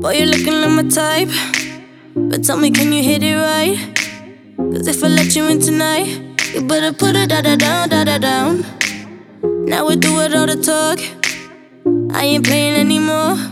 Boy, you're looking like my type. But tell me, can you hit it right? Cause if I let you in tonight, you better put it da da down, da da down. Now we do it all the talk. I ain't playing anymore.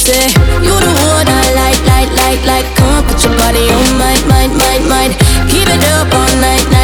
say, You the one I like, like, like, like. Come on, put your body on, might, might, might, might. Keep it up all night, night.